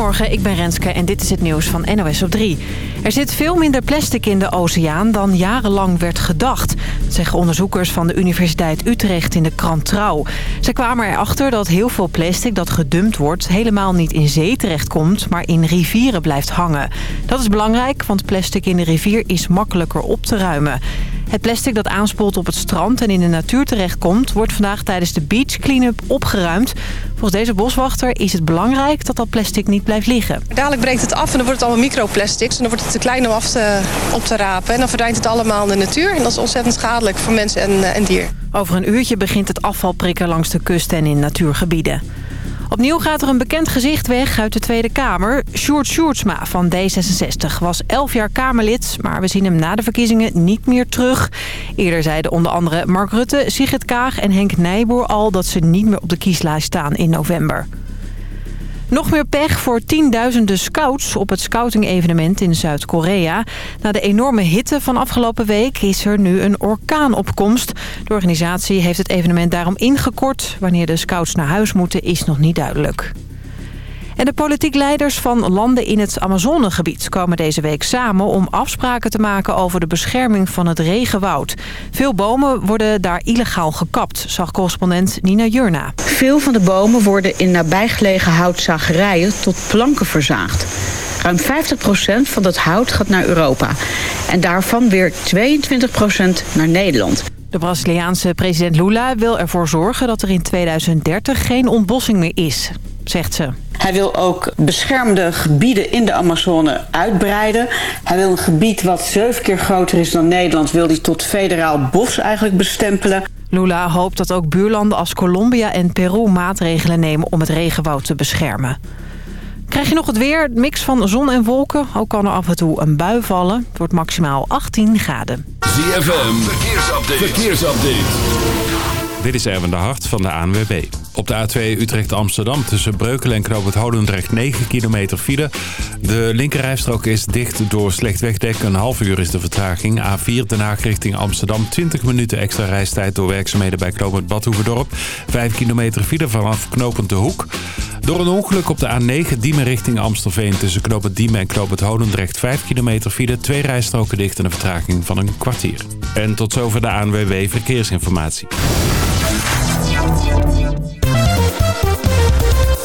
Goedemorgen, ik ben Renske en dit is het nieuws van NOS op 3. Er zit veel minder plastic in de oceaan dan jarenlang werd gedacht. Zeggen onderzoekers van de Universiteit Utrecht in de krant Trouw. Ze kwamen erachter dat heel veel plastic dat gedumpt wordt... helemaal niet in zee terechtkomt, maar in rivieren blijft hangen. Dat is belangrijk, want plastic in de rivier is makkelijker op te ruimen. Het plastic dat aanspoelt op het strand en in de natuur terechtkomt... wordt vandaag tijdens de beach cleanup opgeruimd. Volgens deze boswachter is het belangrijk dat dat plastic niet blijft liggen. Dadelijk breekt het af en dan wordt het allemaal microplastics. En dan wordt het te klein om af te, op te rapen. En dan verdwijnt het allemaal in de natuur. En dat is ontzettend schadelijk voor mensen en, eh, en dier. Over een uurtje begint het afvalprikken langs de kust en in natuurgebieden. Opnieuw gaat er een bekend gezicht weg uit de Tweede Kamer. Sjoerd Sjoerdsma van D66 was 11 jaar Kamerlid... maar we zien hem na de verkiezingen niet meer terug. Eerder zeiden onder andere Mark Rutte, Sigrid Kaag en Henk Nijboer al... dat ze niet meer op de kieslijst staan in november. Nog meer pech voor tienduizenden scouts op het scouting-evenement in Zuid-Korea. Na de enorme hitte van afgelopen week is er nu een orkaanopkomst. De organisatie heeft het evenement daarom ingekort. Wanneer de scouts naar huis moeten is nog niet duidelijk. En de politiek leiders van landen in het Amazonegebied komen deze week samen om afspraken te maken over de bescherming van het regenwoud. Veel bomen worden daar illegaal gekapt, zag correspondent Nina Jurna. Veel van de bomen worden in nabijgelegen houtzagerijen tot planken verzaagd. Ruim 50% van dat hout gaat naar Europa. En daarvan weer 22% naar Nederland. De Braziliaanse president Lula wil ervoor zorgen dat er in 2030 geen ontbossing meer is, zegt ze. Hij wil ook beschermde gebieden in de Amazone uitbreiden. Hij wil een gebied wat zeven keer groter is dan Nederland... wil hij tot federaal bos eigenlijk bestempelen. Lula hoopt dat ook buurlanden als Colombia en Peru maatregelen nemen om het regenwoud te beschermen. Krijg je nog het weer? Mix van zon en wolken. Ook kan er af en toe een bui vallen. Het wordt maximaal 18 graden. ZFM, verkeersupdate. verkeersupdate. Dit is Erwin de Hart van de ANWB. Op de A2 Utrecht-Amsterdam tussen Breukelen en Knoop het Holendrecht 9 kilometer file. De linkerrijstrook is dicht door slecht wegdek. Een half uur is de vertraging. A4 Den Haag richting Amsterdam. 20 minuten extra reistijd door werkzaamheden bij Knoopend Badhoevedorp. 5 kilometer file vanaf Knopend de Hoek. Door een ongeluk op de A9 Diemen richting Amstelveen... tussen Knoopend Diemen en Knoopend Holendrecht 5 kilometer file. Twee rijstroken dicht en een vertraging van een kwartier. En tot zover de ANWB Verkeersinformatie.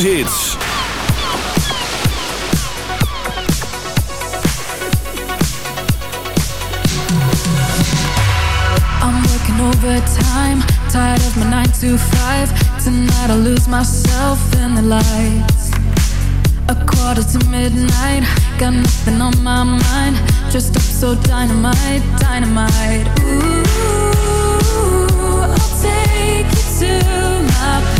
zomerhits. I'm working overtime, tired of my 9 to 5. Tonight I lose myself in the lights. A quarter to midnight, got nothing on my mind. Just up so dynamite, dynamite. Ooh, I'll take you to my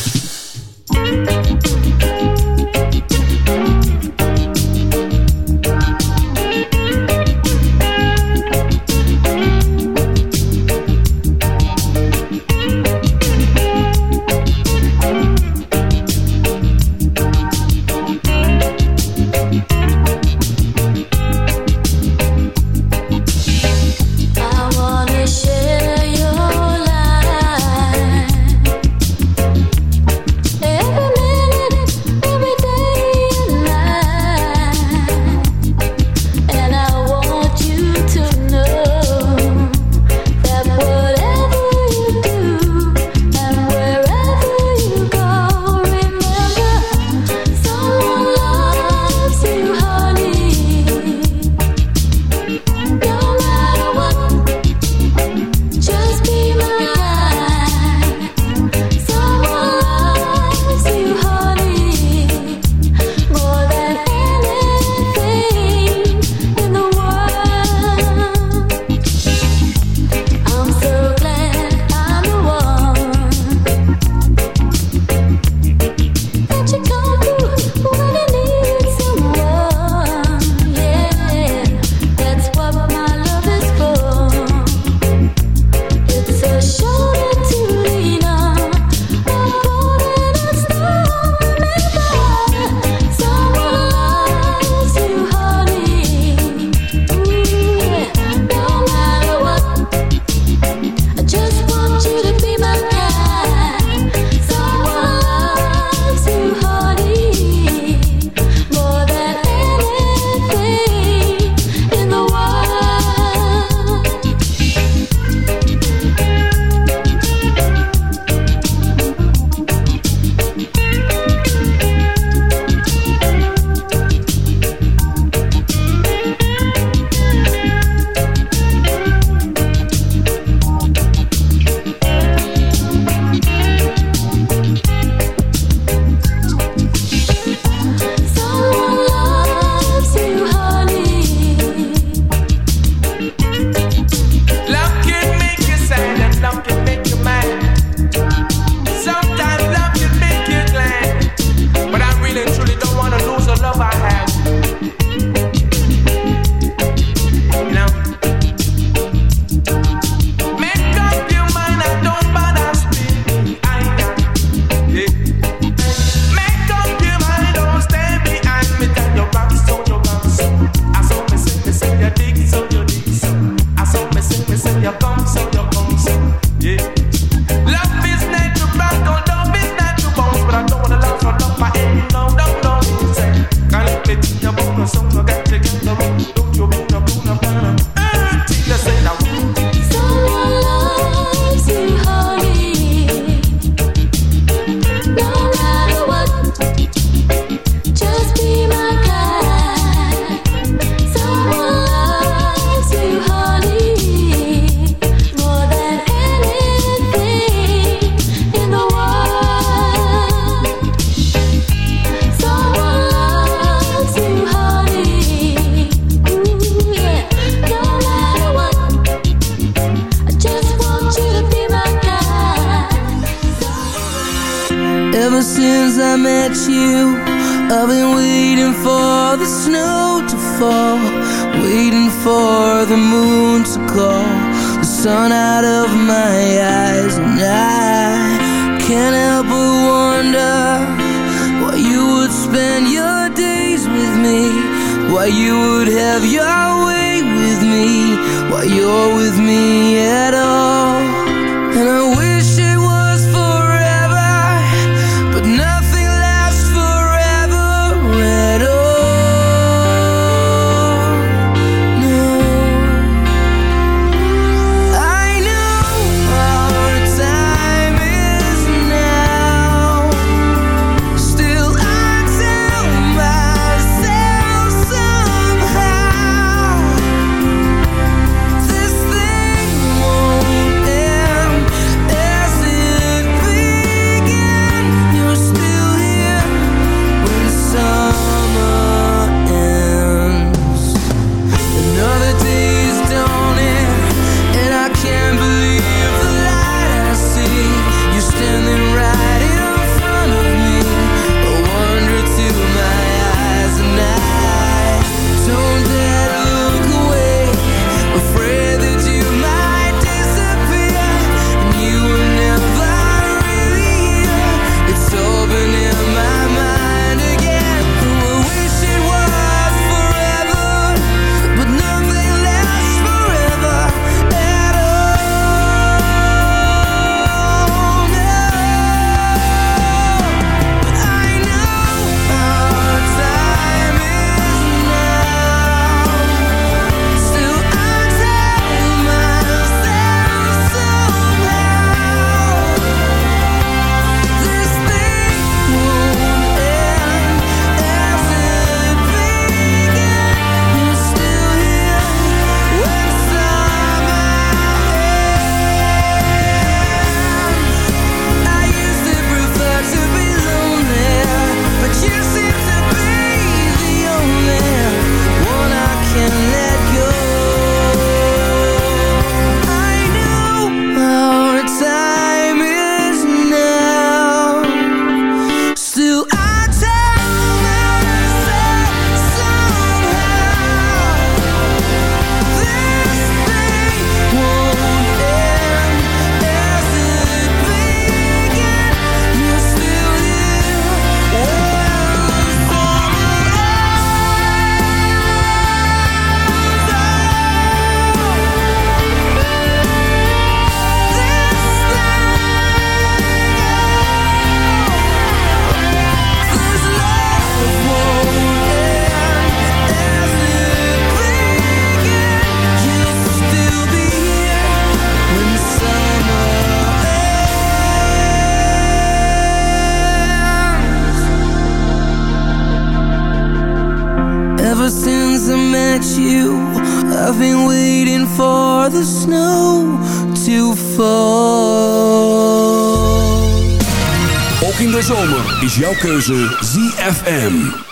keuze ZFM.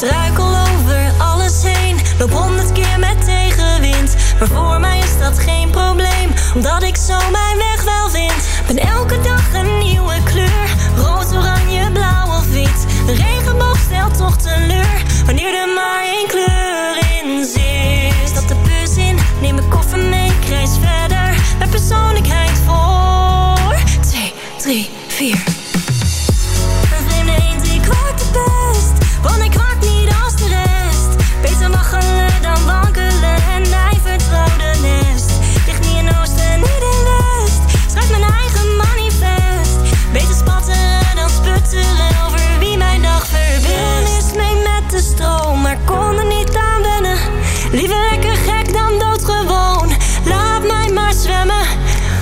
Struikel over alles heen, loop honderd keer met tegenwind. Maar voor mij is dat geen probleem, omdat ik zo mijn weg wel vind. Ben elke dag een nieuwe kleur, rood, oranje, blauw of wit. De regenboog stelt toch teleur, wanneer er maar één kleur in zit. Dat de bus in? Neem mijn koffer mee, reis verder. Mijn persoonlijkheid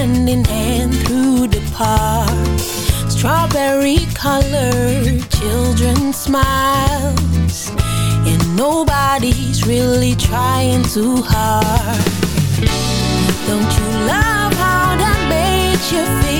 Hand in hand through the park. Strawberry colored children smiles. And nobody's really trying too hard. Don't you love how that makes you feel?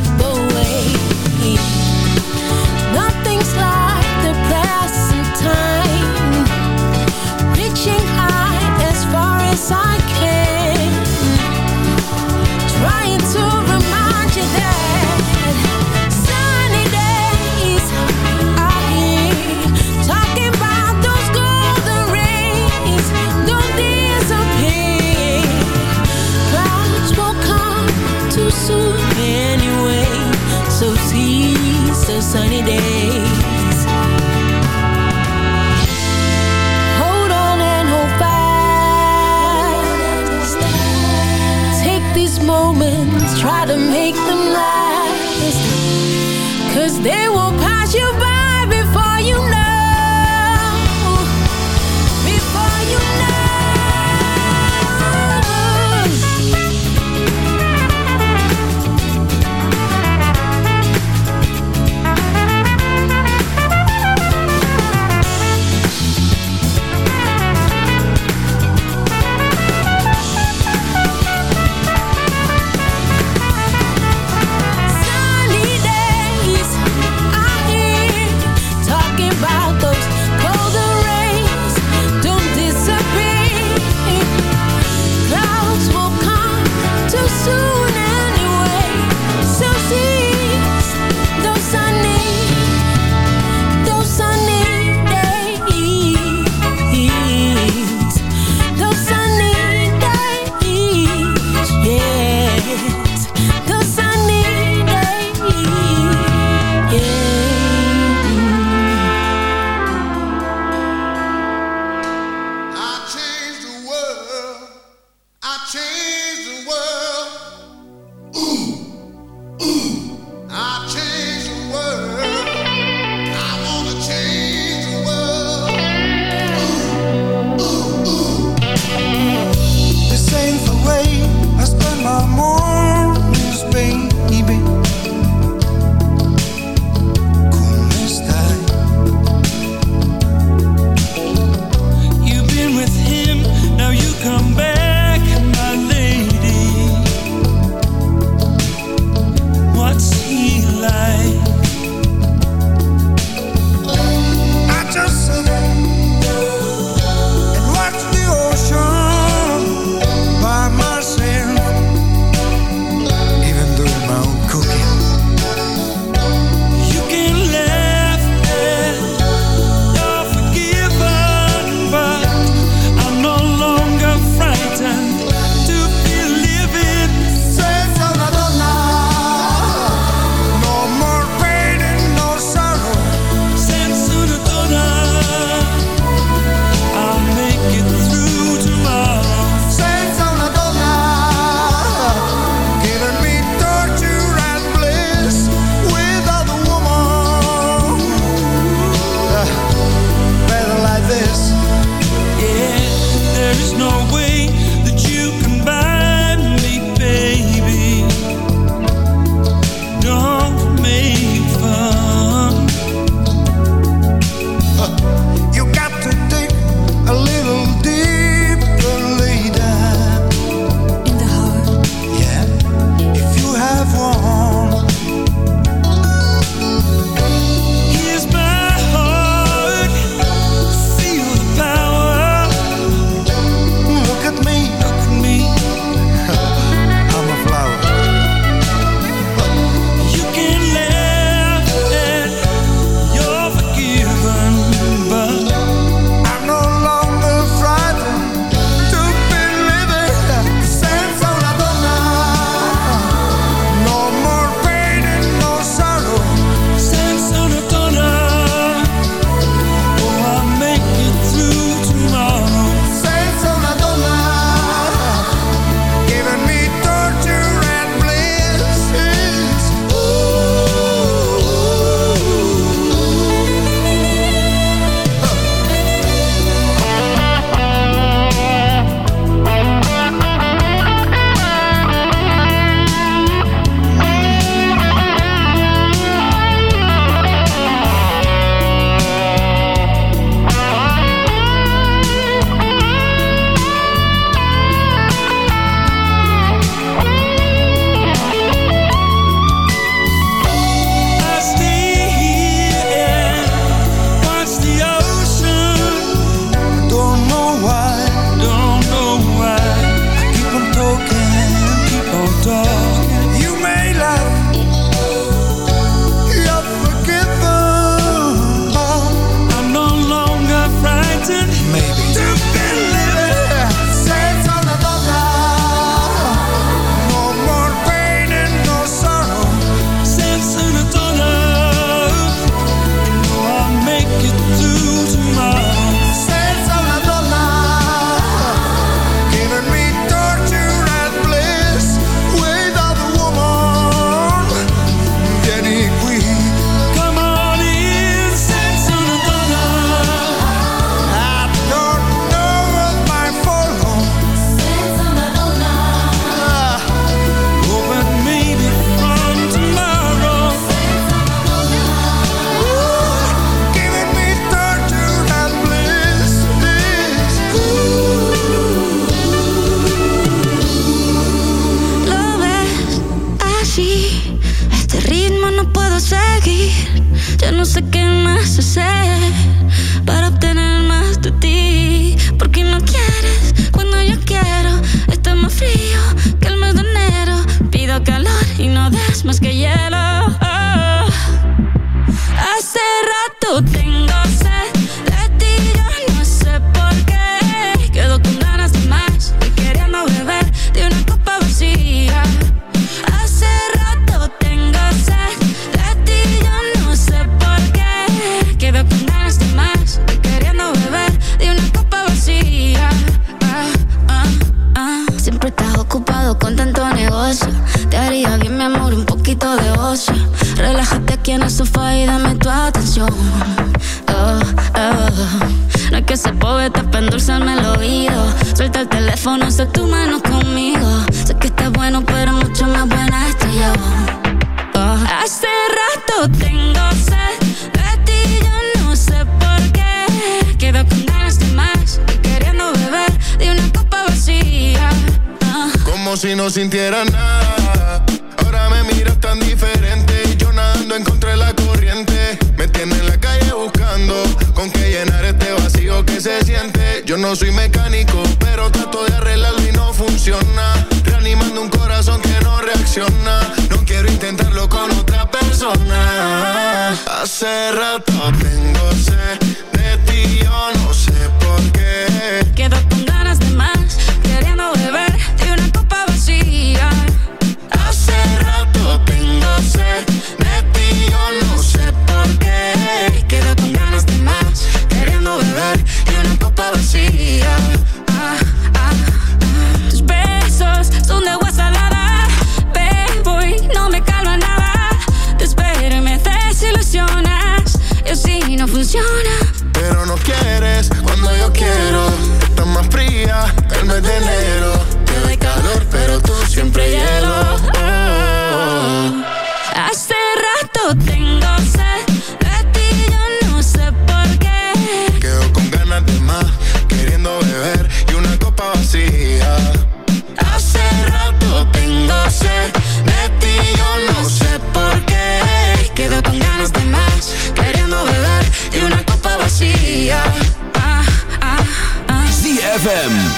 try to make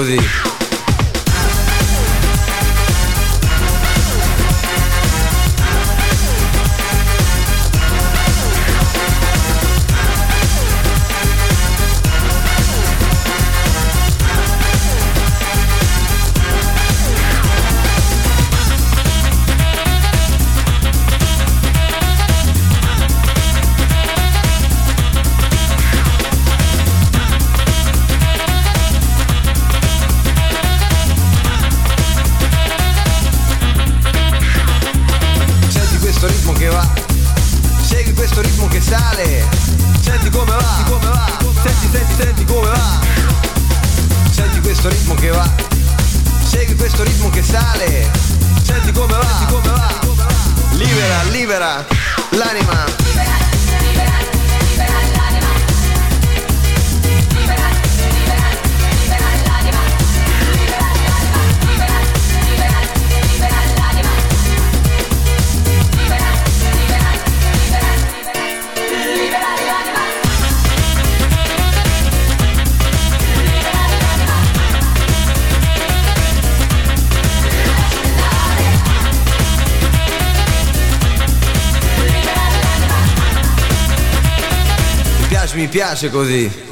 Così. piace così.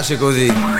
piace così.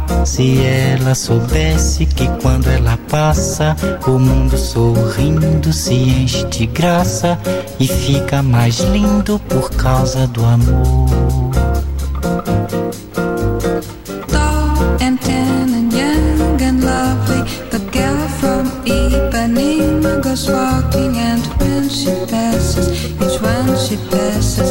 se ela soubesse que quando ela passa, o mundo sorrindo se enche de graça e fica mais lindo por causa do amor. Tall and tan and young and lovely, the girl from Ipanema goes walking, and when she passes, each one she passes